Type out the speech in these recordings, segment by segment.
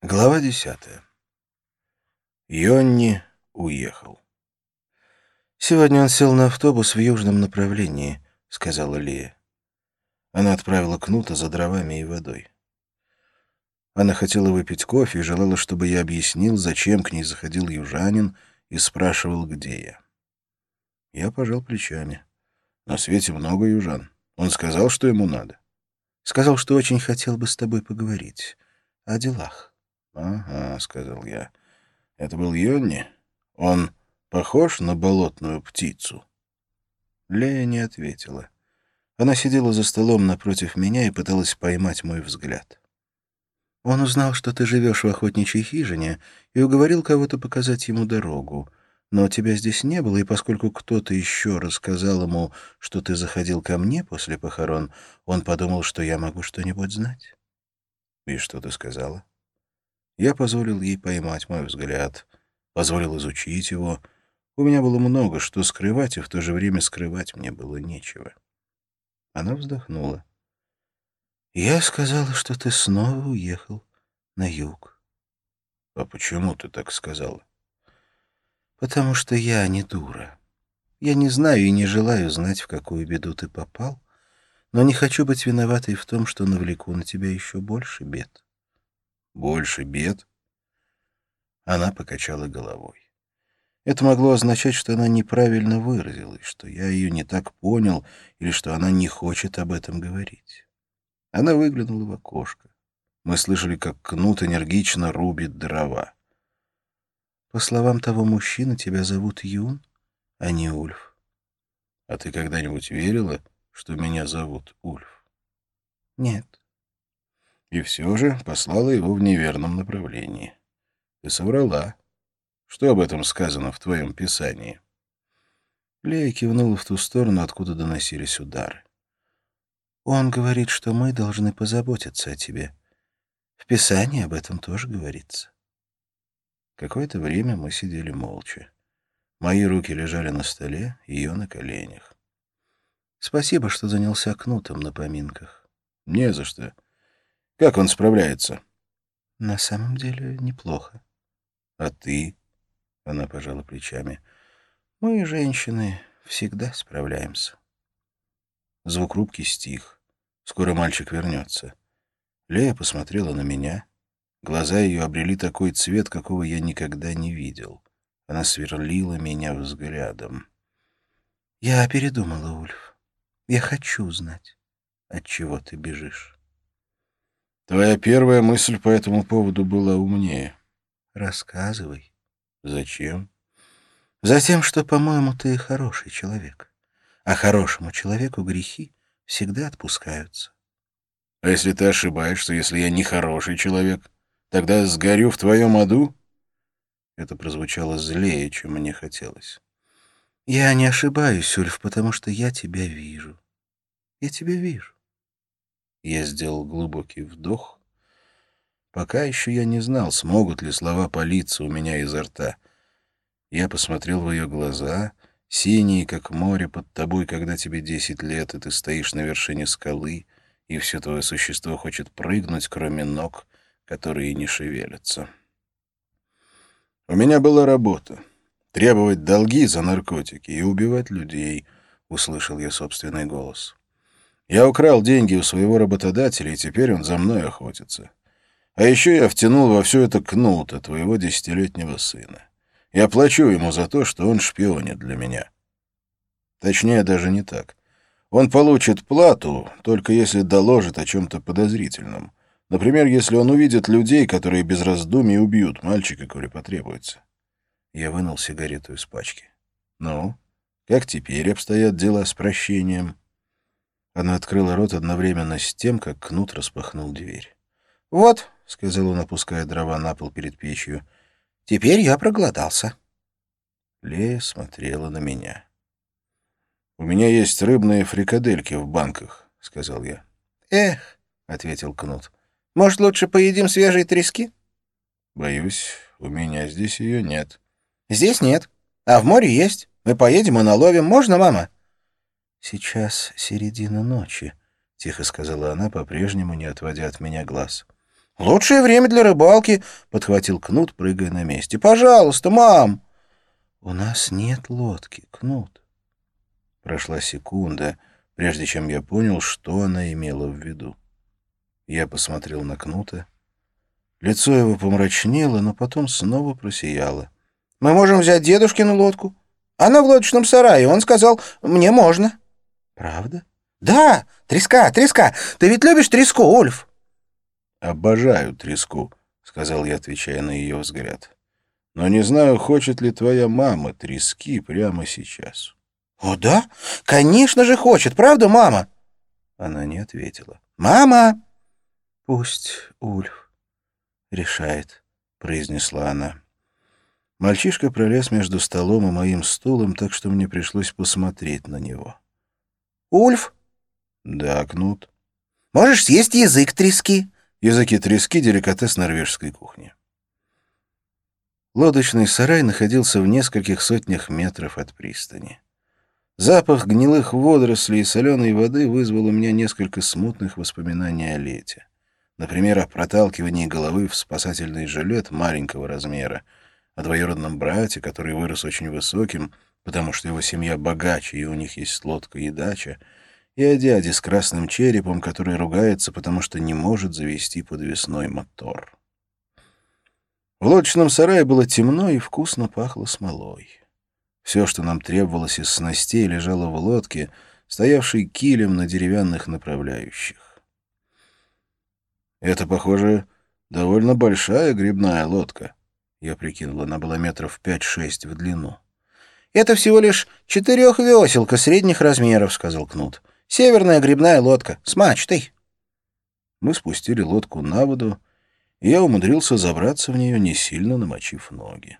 Глава десятая. Йонни уехал. «Сегодня он сел на автобус в южном направлении», — сказала Лия. Она отправила Кнута за дровами и водой. Она хотела выпить кофе и желала, чтобы я объяснил, зачем к ней заходил южанин и спрашивал, где я. Я пожал плечами. На свете много южан. Он сказал, что ему надо. Сказал, что очень хотел бы с тобой поговорить. О делах. «Ага», — сказал я. «Это был Йонни? Он похож на болотную птицу?» Лея не ответила. Она сидела за столом напротив меня и пыталась поймать мой взгляд. «Он узнал, что ты живешь в охотничьей хижине, и уговорил кого-то показать ему дорогу. Но тебя здесь не было, и поскольку кто-то еще рассказал ему, что ты заходил ко мне после похорон, он подумал, что я могу что-нибудь знать». «И что ты сказала?» Я позволил ей поймать мой взгляд, позволил изучить его. У меня было много что скрывать, и в то же время скрывать мне было нечего. Она вздохнула. «Я сказала, что ты снова уехал на юг». «А почему ты так сказала?» «Потому что я не дура. Я не знаю и не желаю знать, в какую беду ты попал, но не хочу быть виноватой в том, что навлеку на тебя еще больше бед». Больше бед? Она покачала головой. Это могло означать, что она неправильно выразилась, что я ее не так понял или что она не хочет об этом говорить. Она выглянула в окошко. Мы слышали, как кнут энергично рубит дрова. По словам того мужчины, тебя зовут Юн, а не Ульф. А ты когда-нибудь верила, что меня зовут Ульф? Нет и все же послала его в неверном направлении. Ты соврала. Что об этом сказано в твоем писании?» Лея кивнула в ту сторону, откуда доносились удары. «Он говорит, что мы должны позаботиться о тебе. В Писании об этом тоже говорится». Какое-то время мы сидели молча. Мои руки лежали на столе, ее на коленях. «Спасибо, что занялся кнутом на поминках». «Не за что». Как он справляется? На самом деле неплохо. А ты? Она пожала плечами. Мы, женщины, всегда справляемся. Звук рубки стих. Скоро мальчик вернется. Лея посмотрела на меня. Глаза ее обрели такой цвет, какого я никогда не видел. Она сверлила меня взглядом. «Я передумала, Ульф. Я хочу знать, от чего ты бежишь». Твоя первая мысль по этому поводу была умнее. Рассказывай. Зачем? Затем, что, по-моему, ты хороший человек. А хорошему человеку грехи всегда отпускаются. А если ты ошибаешься, если я не хороший человек, тогда сгорю в твоем аду? Это прозвучало злее, чем мне хотелось. Я не ошибаюсь, Ульф, потому что я тебя вижу. Я тебя вижу. Я сделал глубокий вдох. Пока еще я не знал, смогут ли слова палиться у меня изо рта. Я посмотрел в ее глаза, синие, как море под тобой, когда тебе десять лет, и ты стоишь на вершине скалы, и все твое существо хочет прыгнуть, кроме ног, которые не шевелятся. У меня была работа — требовать долги за наркотики и убивать людей, — услышал я собственный голос. Я украл деньги у своего работодателя, и теперь он за мной охотится. А еще я втянул во все это Кнута, твоего десятилетнего сына. Я плачу ему за то, что он шпионит для меня. Точнее, даже не так. Он получит плату, только если доложит о чем-то подозрительном. Например, если он увидит людей, которые без раздумий убьют мальчика, коли потребуется. Я вынул сигарету из пачки. «Ну, как теперь обстоят дела с прощением?» Она открыла рот одновременно с тем, как Кнут распахнул дверь. «Вот», — сказал он, опуская дрова на пол перед печью, — «теперь я проголодался». Лея смотрела на меня. «У меня есть рыбные фрикадельки в банках», — сказал я. «Эх», — ответил Кнут, — «может, лучше поедим свежие трески?» «Боюсь, у меня здесь ее нет». «Здесь нет, а в море есть. Мы поедем и наловим. Можно, мама?» «Сейчас середина ночи», — тихо сказала она, по-прежнему не отводя от меня глаз. «Лучшее время для рыбалки», — подхватил Кнут, прыгая на месте. «Пожалуйста, мам!» «У нас нет лодки, Кнут». Прошла секунда, прежде чем я понял, что она имела в виду. Я посмотрел на Кнута. Лицо его помрачнело, но потом снова просияло. «Мы можем взять дедушкину лодку. Она в лодочном сарае. Он сказал, мне можно». «Правда?» «Да, треска, треска. Ты ведь любишь треску, Ульф?» «Обожаю треску», — сказал я, отвечая на ее взгляд. «Но не знаю, хочет ли твоя мама трески прямо сейчас». «О, да? Конечно же хочет, правда, мама?» Она не ответила. «Мама!» «Пусть Ульф решает», — произнесла она. Мальчишка пролез между столом и моим стулом, так что мне пришлось посмотреть на него. «Ульф?» «Да, Кнут». «Можешь съесть язык трески?» Языки трески — деликатес норвежской кухни. Лодочный сарай находился в нескольких сотнях метров от пристани. Запах гнилых водорослей и соленой воды вызвал у меня несколько смутных воспоминаний о лете. Например, о проталкивании головы в спасательный жилет маленького размера, о двоюродном брате, который вырос очень высоким, потому что его семья богаче и у них есть лодка и дача, и о дяде с красным черепом, который ругается, потому что не может завести подвесной мотор. В лодочном сарае было темно и вкусно пахло смолой. Все, что нам требовалось из снастей, лежало в лодке, стоявшей килем на деревянных направляющих. Это, похоже, довольно большая грибная лодка. Я прикинул, она была метров пять-шесть в длину. «Это всего лишь четырехвеселка средних размеров», — сказал Кнут. «Северная грибная лодка с мачтой». Мы спустили лодку на воду, и я умудрился забраться в нее, не сильно намочив ноги.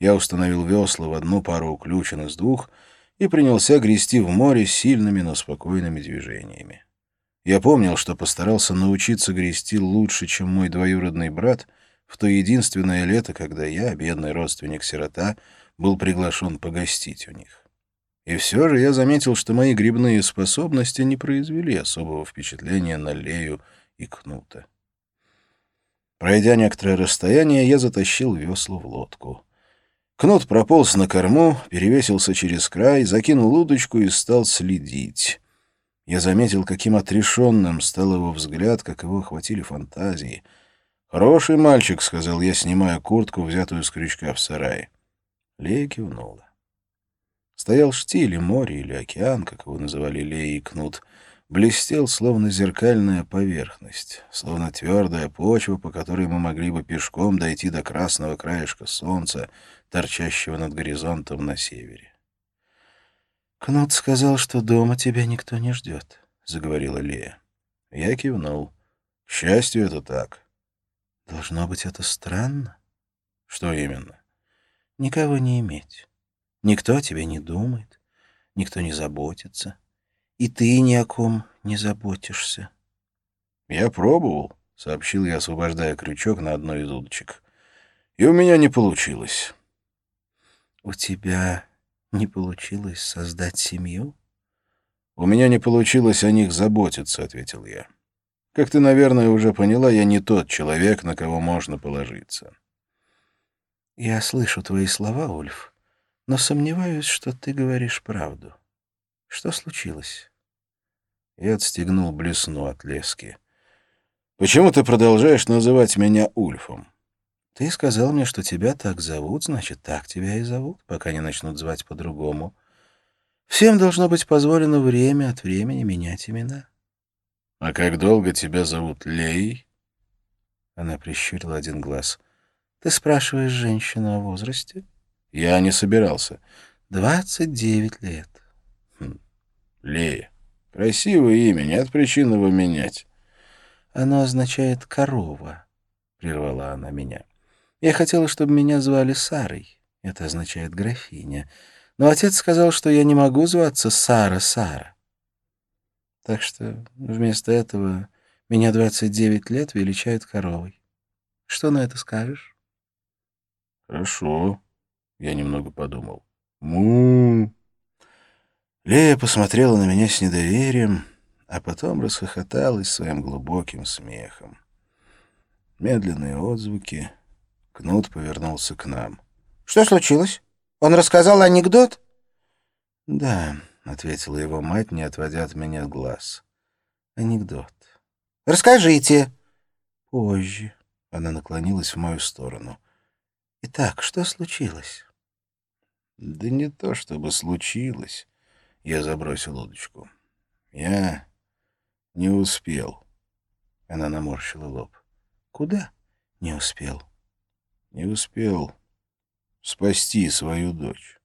Я установил весла в одну пару уключен из двух и принялся грести в море сильными, но спокойными движениями. Я помнил, что постарался научиться грести лучше, чем мой двоюродный брат, в то единственное лето, когда я, бедный родственник-сирота, был приглашен погостить у них. И все же я заметил, что мои грибные способности не произвели особого впечатления на Лею и Кнута. Пройдя некоторое расстояние, я затащил весла в лодку. Кнут прополз на корму, перевесился через край, закинул удочку и стал следить. Я заметил, каким отрешенным стал его взгляд, как его охватили фантазии. «Хороший мальчик», — сказал я, снимая куртку, взятую с крючка в сарае. Лея кивнула. Стоял штиль, и море или океан, как его называли Лея и Кнут, блестел, словно зеркальная поверхность, словно твердая почва, по которой мы могли бы пешком дойти до красного краешка солнца, торчащего над горизонтом на севере. «Кнут сказал, что дома тебя никто не ждет», — заговорила Лея. Я кивнул. «К счастью, это так». «Должно быть, это странно». «Что именно?» «Никого не иметь. Никто о тебе не думает, никто не заботится, и ты ни о ком не заботишься». «Я пробовал», — сообщил я, освобождая крючок на одной из удочек. «И у меня не получилось». «У тебя не получилось создать семью?» «У меня не получилось о них заботиться», — ответил я. «Как ты, наверное, уже поняла, я не тот человек, на кого можно положиться». «Я слышу твои слова, Ульф, но сомневаюсь, что ты говоришь правду. Что случилось?» Я отстегнул блесну от лески. «Почему ты продолжаешь называть меня Ульфом?» Ты сказал мне, что тебя так зовут, значит, так тебя и зовут, пока не начнут звать по-другому. Всем должно быть позволено время от времени менять имена. — А как долго тебя зовут Лей? Она прищурила один глаз. — Ты спрашиваешь женщину о возрасте? — Я не собирался. — Двадцать девять лет. Хм. — Лея. Красивое имя, нет причин его менять. — Оно означает «корова», — прервала она меня. Я хотела, чтобы меня звали Сарой. Это означает графиня. Но отец сказал, что я не могу зваться Сара Сара. Так что вместо этого меня 29 лет величают коровой. Что на это скажешь? Хорошо. Я немного подумал. Му. Лея посмотрела на меня с недоверием, а потом расхохоталась своим глубоким смехом. медленные отзвуки. Кнут повернулся к нам. «Что случилось? Он рассказал анекдот?» «Да», — ответила его мать, не отводя от меня глаз. «Анекдот». «Расскажите». «Позже». Она наклонилась в мою сторону. «Итак, что случилось?» «Да не то, чтобы случилось». Я забросил удочку. «Я не успел». Она наморщила лоб. «Куда?» «Не успел». «Не успел спасти свою дочь».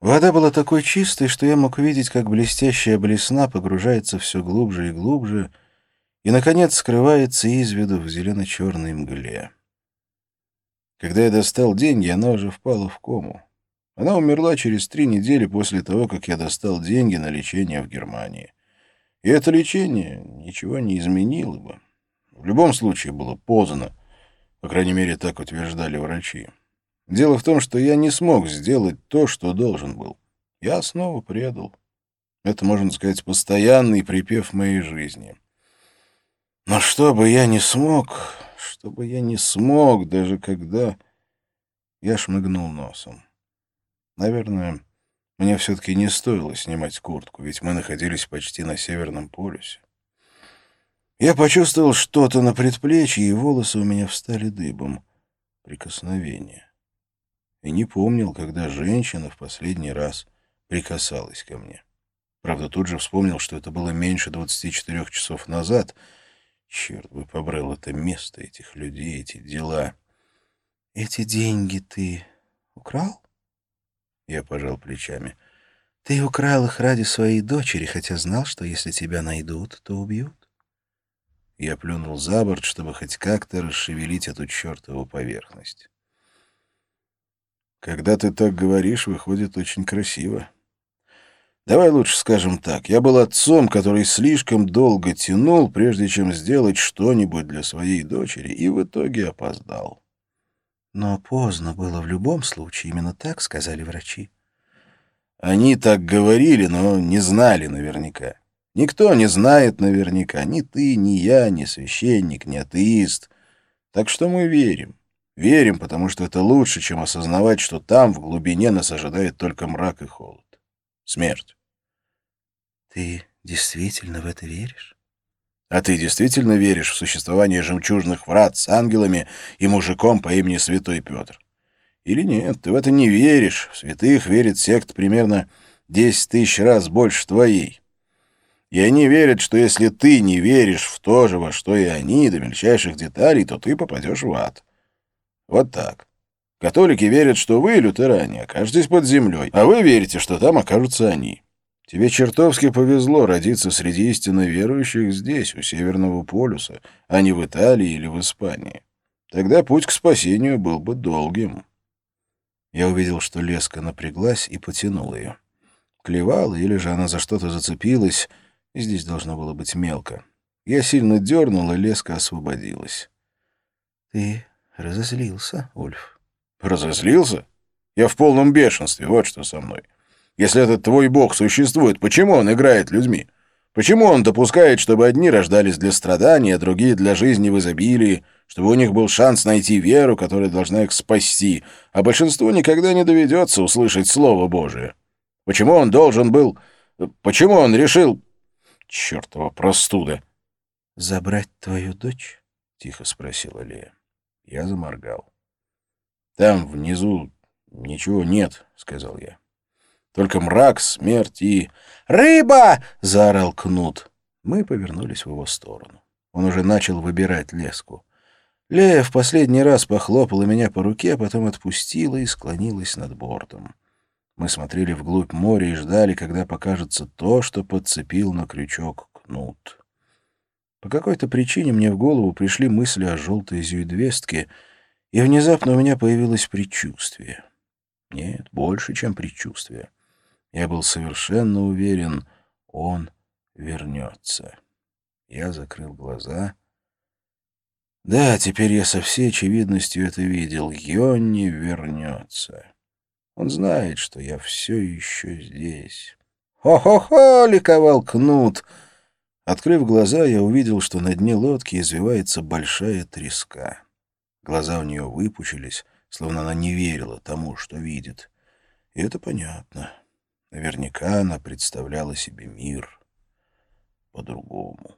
Вода была такой чистой, что я мог видеть, как блестящая блесна погружается все глубже и глубже и, наконец, скрывается из виду в зелено-черной мгле. Когда я достал деньги, она уже впала в кому. Она умерла через три недели после того, как я достал деньги на лечение в Германии. И это лечение ничего не изменило бы. В любом случае было поздно. По крайней мере, так утверждали врачи. Дело в том, что я не смог сделать то, что должен был. Я снова предал. Это, можно сказать, постоянный припев моей жизни. Но что бы я не смог, что бы я не смог, даже когда... Я шмыгнул носом. Наверное, мне все-таки не стоило снимать куртку, ведь мы находились почти на Северном полюсе. Я почувствовал что-то на предплечье, и волосы у меня встали дыбом. Прикосновение. И не помнил, когда женщина в последний раз прикасалась ко мне. Правда, тут же вспомнил, что это было меньше 24 часов назад. Черт бы побрал это место, этих людей, эти дела. «Эти деньги ты украл?» Я пожал плечами. «Ты украл их ради своей дочери, хотя знал, что если тебя найдут, то убьют?» Я плюнул за борт, чтобы хоть как-то расшевелить эту чертову поверхность. «Когда ты так говоришь, выходит очень красиво. Давай лучше скажем так. Я был отцом, который слишком долго тянул, прежде чем сделать что-нибудь для своей дочери, и в итоге опоздал». Но поздно было в любом случае, именно так сказали врачи. Они так говорили, но не знали наверняка. Никто не знает наверняка, ни ты, ни я, ни священник, ни атеист. Так что мы верим. Верим, потому что это лучше, чем осознавать, что там, в глубине, нас ожидает только мрак и холод. Смерть. Ты действительно в это веришь? А ты действительно веришь в существование жемчужных врат с ангелами и мужиком по имени Святой Петр? Или нет, ты в это не веришь. В святых верит сект примерно десять тысяч раз больше твоей. И они верят, что если ты не веришь в то же, во что и они, до мельчайших деталей, то ты попадешь в ад. Вот так. Католики верят, что вы, лютеране, окажетесь под землей, а вы верите, что там окажутся они. Тебе чертовски повезло родиться среди истинно верующих здесь, у Северного полюса, а не в Италии или в Испании. Тогда путь к спасению был бы долгим. Я увидел, что леска напряглась и потянул ее. Клевала, или же она за что-то зацепилась, здесь должно было быть мелко. Я сильно дернул, и леска освободилась. — Ты разозлился, Ульф? — Разозлился? Я в полном бешенстве, вот что со мной. — если этот твой бог существует, почему он играет людьми? Почему он допускает, чтобы одни рождались для страдания, а другие для жизни в изобилии, чтобы у них был шанс найти веру, которая должна их спасти, а большинству никогда не доведется услышать Слово Божие? Почему он должен был... Почему он решил... Чертова простуда! — Забрать твою дочь? — тихо спросила Лея. Я заморгал. — Там, внизу, ничего нет, — сказал я. Только мрак, смерть и... «Рыба!» — заорал Кнут. Мы повернулись в его сторону. Он уже начал выбирать леску. Лея в последний раз похлопала меня по руке, потом отпустила и склонилась над бортом. Мы смотрели вглубь моря и ждали, когда покажется то, что подцепил на крючок Кнут. По какой-то причине мне в голову пришли мысли о желтой зюидвестке, и внезапно у меня появилось предчувствие. Нет, больше, чем предчувствие. Я был совершенно уверен, он вернется. Я закрыл глаза. Да, теперь я со всей очевидностью это видел. Йонни вернется. Он знает, что я все еще здесь. «Хо-хо-хо!» — ликовал Кнут. Открыв глаза, я увидел, что на дне лодки извивается большая треска. Глаза у нее выпучились, словно она не верила тому, что видит. И это понятно. Наверняка она представляла себе мир по-другому.